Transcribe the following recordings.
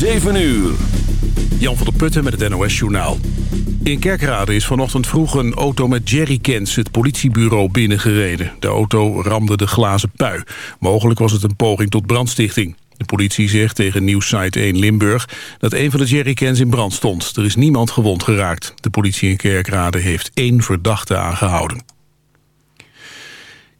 7 uur. Jan van der Putten met het NOS Journaal. In Kerkrade is vanochtend vroeg een auto met jerrycans het politiebureau binnengereden. De auto ramde de glazen pui. Mogelijk was het een poging tot brandstichting. De politie zegt tegen Nieuwsite 1 Limburg dat een van de jerrycans in brand stond. Er is niemand gewond geraakt. De politie in Kerkrade heeft één verdachte aangehouden.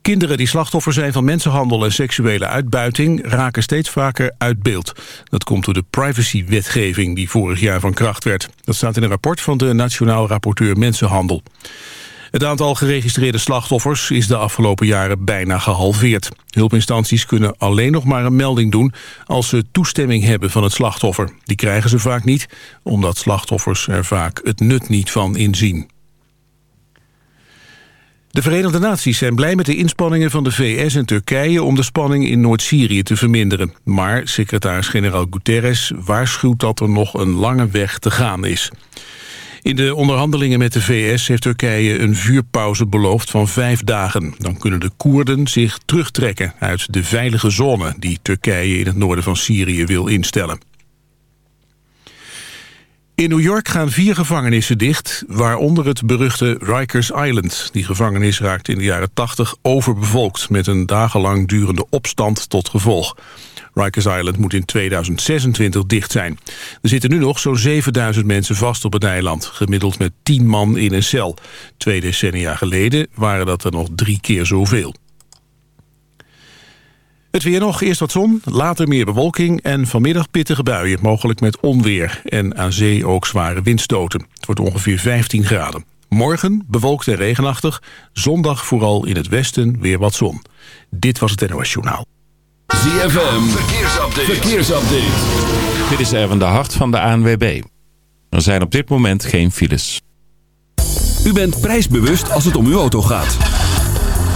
Kinderen die slachtoffer zijn van mensenhandel en seksuele uitbuiting raken steeds vaker uit beeld. Dat komt door de privacywetgeving die vorig jaar van kracht werd. Dat staat in een rapport van de Nationaal Rapporteur Mensenhandel. Het aantal geregistreerde slachtoffers is de afgelopen jaren bijna gehalveerd. Hulpinstanties kunnen alleen nog maar een melding doen als ze toestemming hebben van het slachtoffer. Die krijgen ze vaak niet, omdat slachtoffers er vaak het nut niet van inzien. De Verenigde Naties zijn blij met de inspanningen van de VS en Turkije om de spanning in Noord-Syrië te verminderen. Maar secretaris-generaal Guterres waarschuwt dat er nog een lange weg te gaan is. In de onderhandelingen met de VS heeft Turkije een vuurpauze beloofd van vijf dagen. Dan kunnen de Koerden zich terugtrekken uit de veilige zone die Turkije in het noorden van Syrië wil instellen. In New York gaan vier gevangenissen dicht, waaronder het beruchte Rikers Island. Die gevangenis raakte in de jaren 80 overbevolkt... met een dagenlang durende opstand tot gevolg. Rikers Island moet in 2026 dicht zijn. Er zitten nu nog zo'n 7000 mensen vast op het eiland... gemiddeld met 10 man in een cel. Twee decennia geleden waren dat er nog drie keer zoveel. Het weer nog, eerst wat zon, later meer bewolking en vanmiddag pittige buien, mogelijk met onweer en aan zee ook zware windstoten. Het wordt ongeveer 15 graden. Morgen bewolkt en regenachtig, zondag vooral in het westen weer wat zon. Dit was het NOS Journaal. ZFM, verkeersupdate. verkeersupdate. Dit is even de hart van de ANWB. Er zijn op dit moment geen files. U bent prijsbewust als het om uw auto gaat.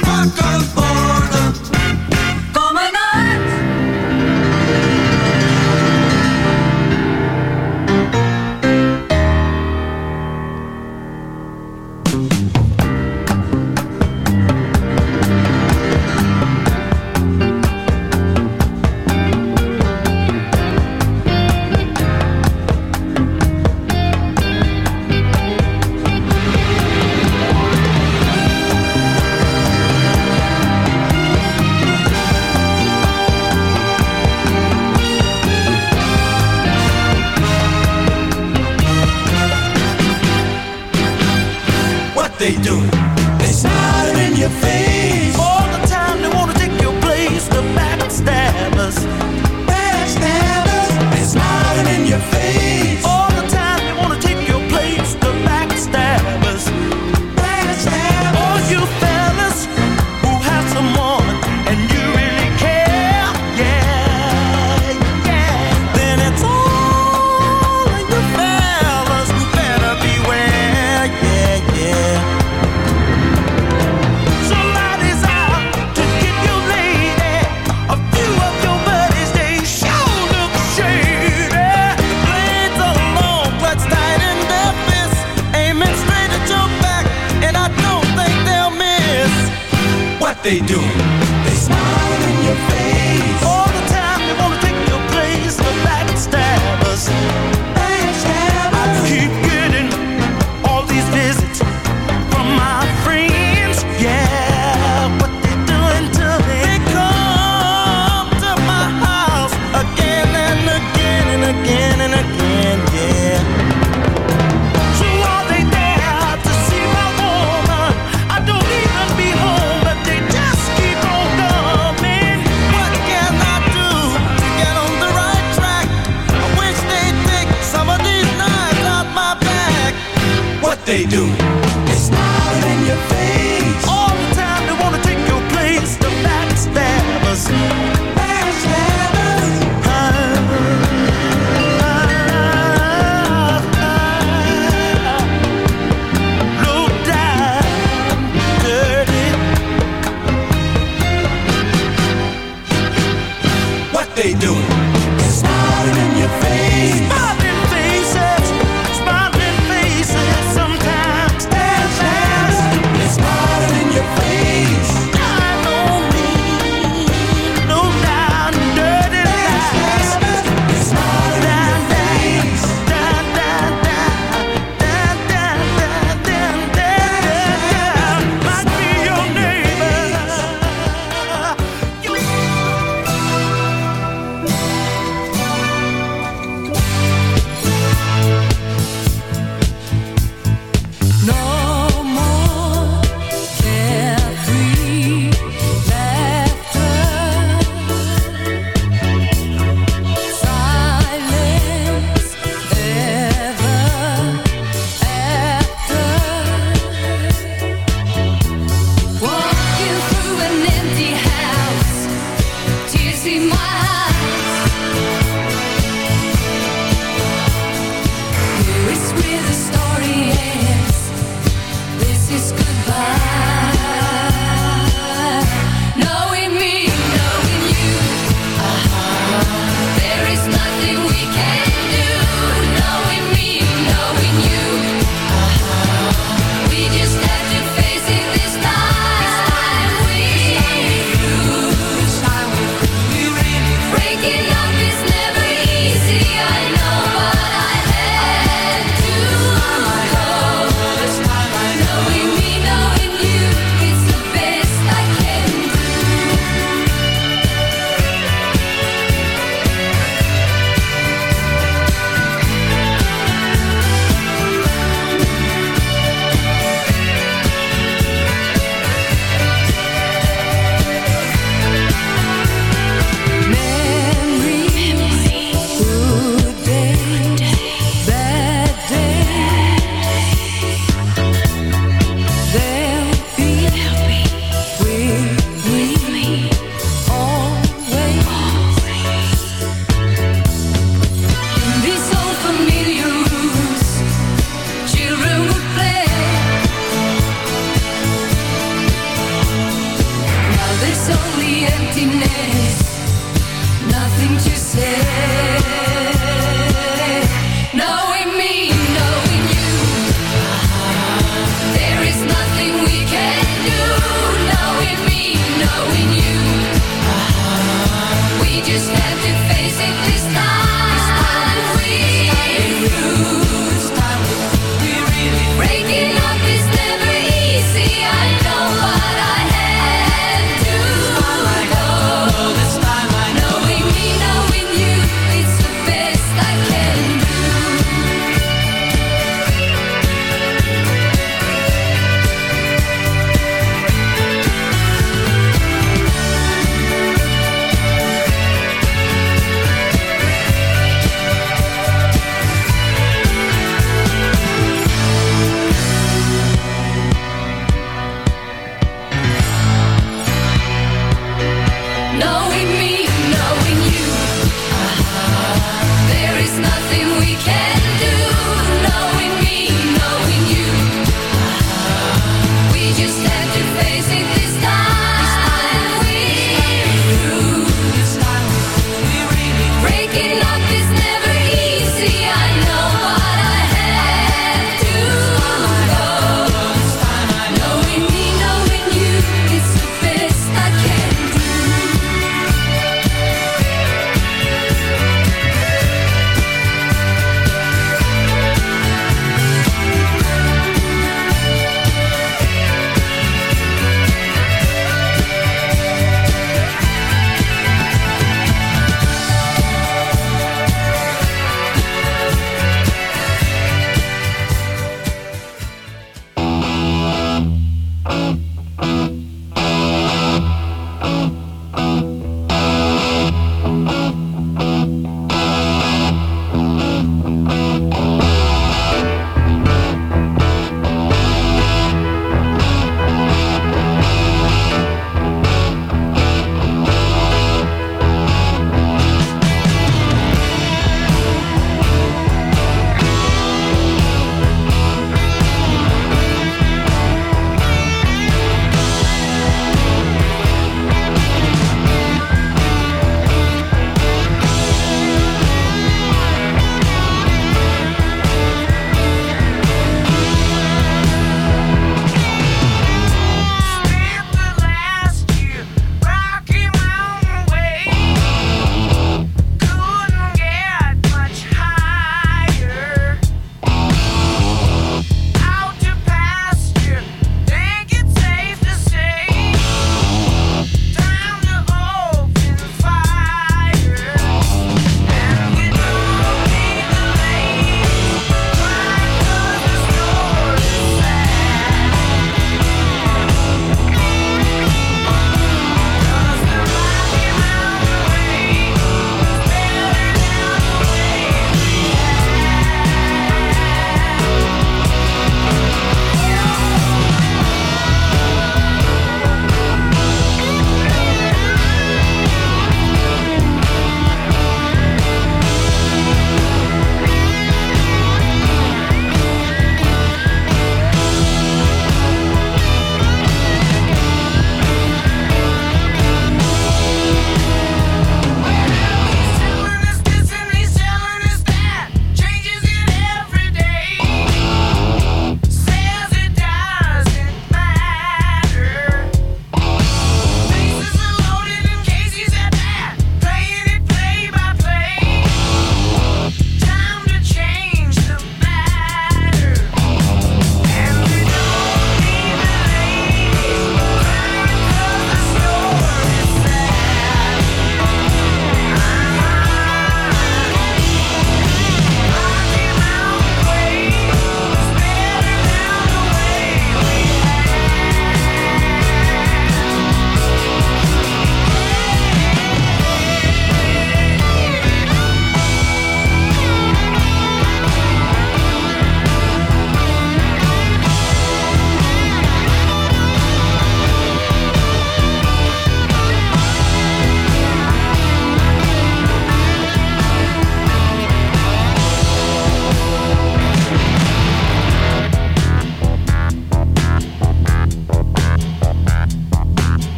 Pak een borden.